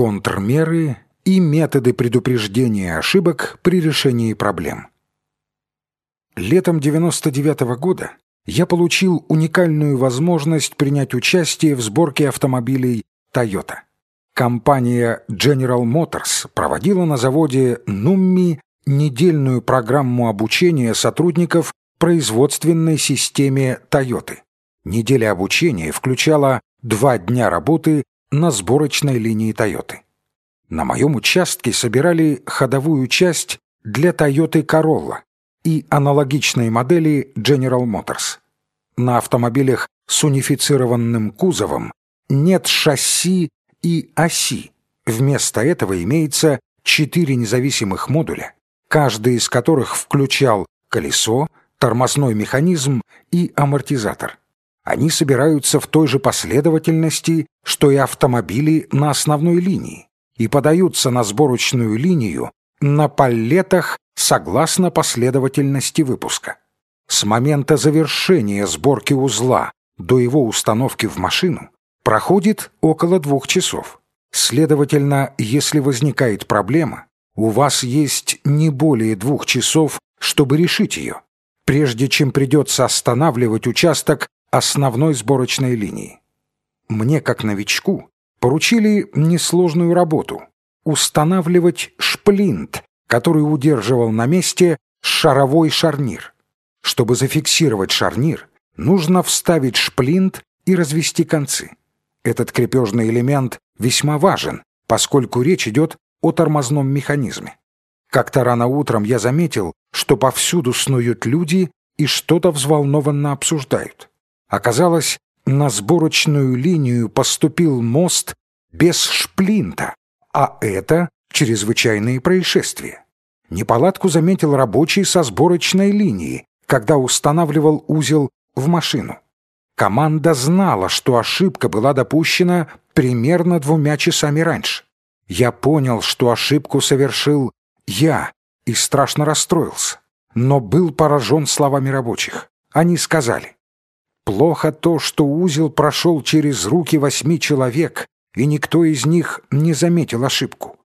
контрмеры и методы предупреждения ошибок при решении проблем. Летом 99 -го года я получил уникальную возможность принять участие в сборке автомобилей Toyota. Компания General Motors проводила на заводе Nummi недельную программу обучения сотрудников производственной системе Toyota. Неделя обучения включала два дня работы на сборочной линии Toyota. На моем участке собирали ходовую часть для Toyota Corolla и аналогичной модели General Motors. На автомобилях с унифицированным кузовом нет шасси и оси. Вместо этого имеется четыре независимых модуля, каждый из которых включал колесо, тормозной механизм и амортизатор. Они собираются в той же последовательности, что и автомобили на основной линии, и подаются на сборочную линию на паллетах согласно последовательности выпуска. С момента завершения сборки узла до его установки в машину проходит около двух часов. Следовательно, если возникает проблема, у вас есть не более двух часов, чтобы решить ее, прежде чем придется останавливать участок основной сборочной линии. Мне, как новичку, поручили несложную работу — устанавливать шплинт, который удерживал на месте шаровой шарнир. Чтобы зафиксировать шарнир, нужно вставить шплинт и развести концы. Этот крепежный элемент весьма важен, поскольку речь идет о тормозном механизме. Как-то рано утром я заметил, что повсюду снуют люди и что-то взволнованно обсуждают. Оказалось, на сборочную линию поступил мост без шплинта, а это чрезвычайные происшествия. Неполадку заметил рабочий со сборочной линии, когда устанавливал узел в машину. Команда знала, что ошибка была допущена примерно двумя часами раньше. Я понял, что ошибку совершил я, и страшно расстроился, но был поражен словами рабочих. Они сказали, Плохо то, что узел прошел через руки восьми человек, и никто из них не заметил ошибку.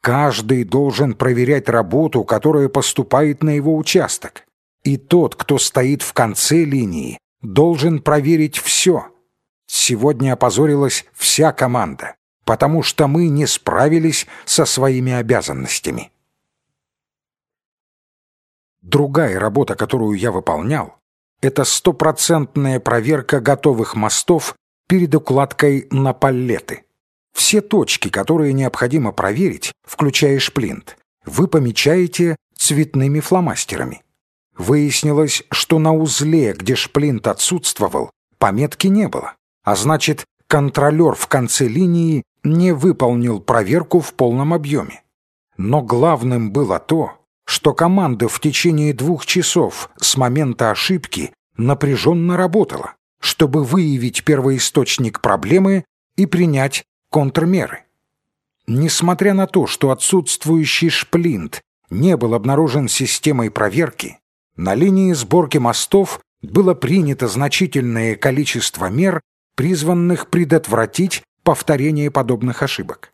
Каждый должен проверять работу, которая поступает на его участок. И тот, кто стоит в конце линии, должен проверить все. Сегодня опозорилась вся команда, потому что мы не справились со своими обязанностями. Другая работа, которую я выполнял, это стопроцентная проверка готовых мостов перед укладкой на паллеты. Все точки, которые необходимо проверить, включая шплинт, вы помечаете цветными фломастерами. Выяснилось, что на узле, где шплинт отсутствовал, пометки не было, а значит, контролер в конце линии не выполнил проверку в полном объеме. Но главным было то, что команда в течение двух часов с момента ошибки напряженно работала, чтобы выявить первоисточник проблемы и принять контрмеры. Несмотря на то, что отсутствующий шплинт не был обнаружен системой проверки, на линии сборки мостов было принято значительное количество мер, призванных предотвратить повторение подобных ошибок.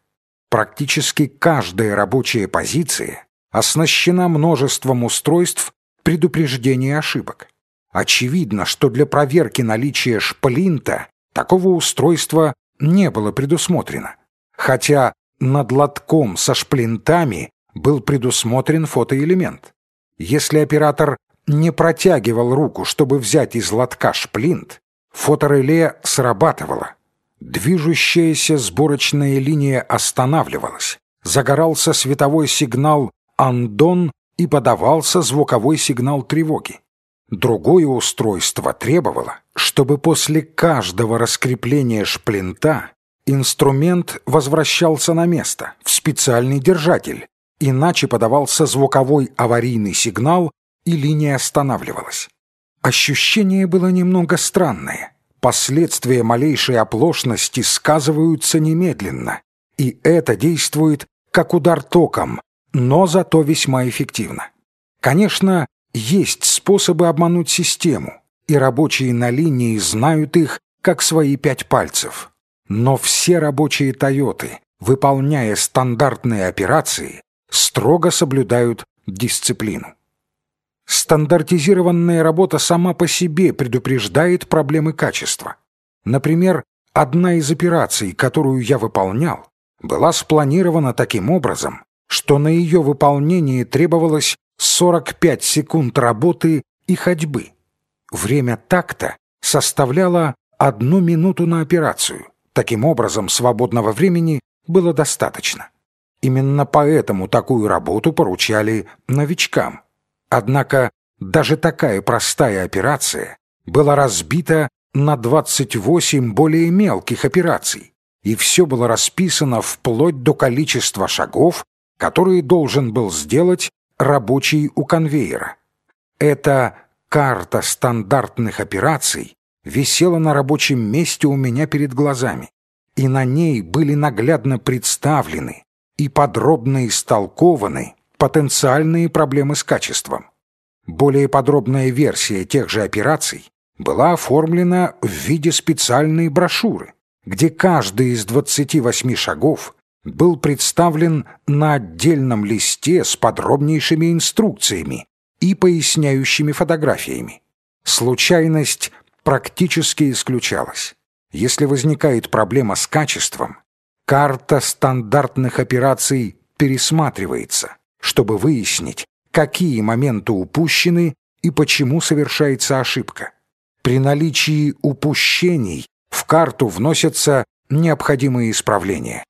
Практически каждая рабочая позиция оснащена множеством устройств предупреждения ошибок. Очевидно, что для проверки наличия шплинта такого устройства не было предусмотрено, хотя над лотком со шплинтами был предусмотрен фотоэлемент. Если оператор не протягивал руку, чтобы взять из лотка шплинт, фотореле срабатывало. Движущаяся сборочная линия останавливалась, загорался световой сигнал «Андон» и подавался звуковой сигнал тревоги. Другое устройство требовало, чтобы после каждого раскрепления шплинта инструмент возвращался на место, в специальный держатель, иначе подавался звуковой аварийный сигнал и линия останавливалась. Ощущение было немного странное. Последствия малейшей оплошности сказываются немедленно, и это действует как удар током, но зато весьма эффективно. Конечно, есть способы обмануть систему, и рабочие на линии знают их, как свои пять пальцев. Но все рабочие «Тойоты» выполняя стандартные операции, строго соблюдают дисциплину. Стандартизированная работа сама по себе предупреждает проблемы качества. Например, одна из операций, которую я выполнял, была спланирована таким образом, что на ее выполнение требовалось 45 секунд работы и ходьбы. Время такта составляло одну минуту на операцию. Таким образом, свободного времени было достаточно. Именно поэтому такую работу поручали новичкам. Однако даже такая простая операция была разбита на 28 более мелких операций, и все было расписано вплоть до количества шагов, которые должен был сделать рабочий у конвейера. Эта карта стандартных операций висела на рабочем месте у меня перед глазами, и на ней были наглядно представлены и подробно истолкованы потенциальные проблемы с качеством. Более подробная версия тех же операций была оформлена в виде специальной брошюры, где каждый из 28 шагов был представлен на отдельном листе с подробнейшими инструкциями и поясняющими фотографиями. Случайность практически исключалась. Если возникает проблема с качеством, карта стандартных операций пересматривается, чтобы выяснить, какие моменты упущены и почему совершается ошибка. При наличии упущений в карту вносятся необходимые исправления.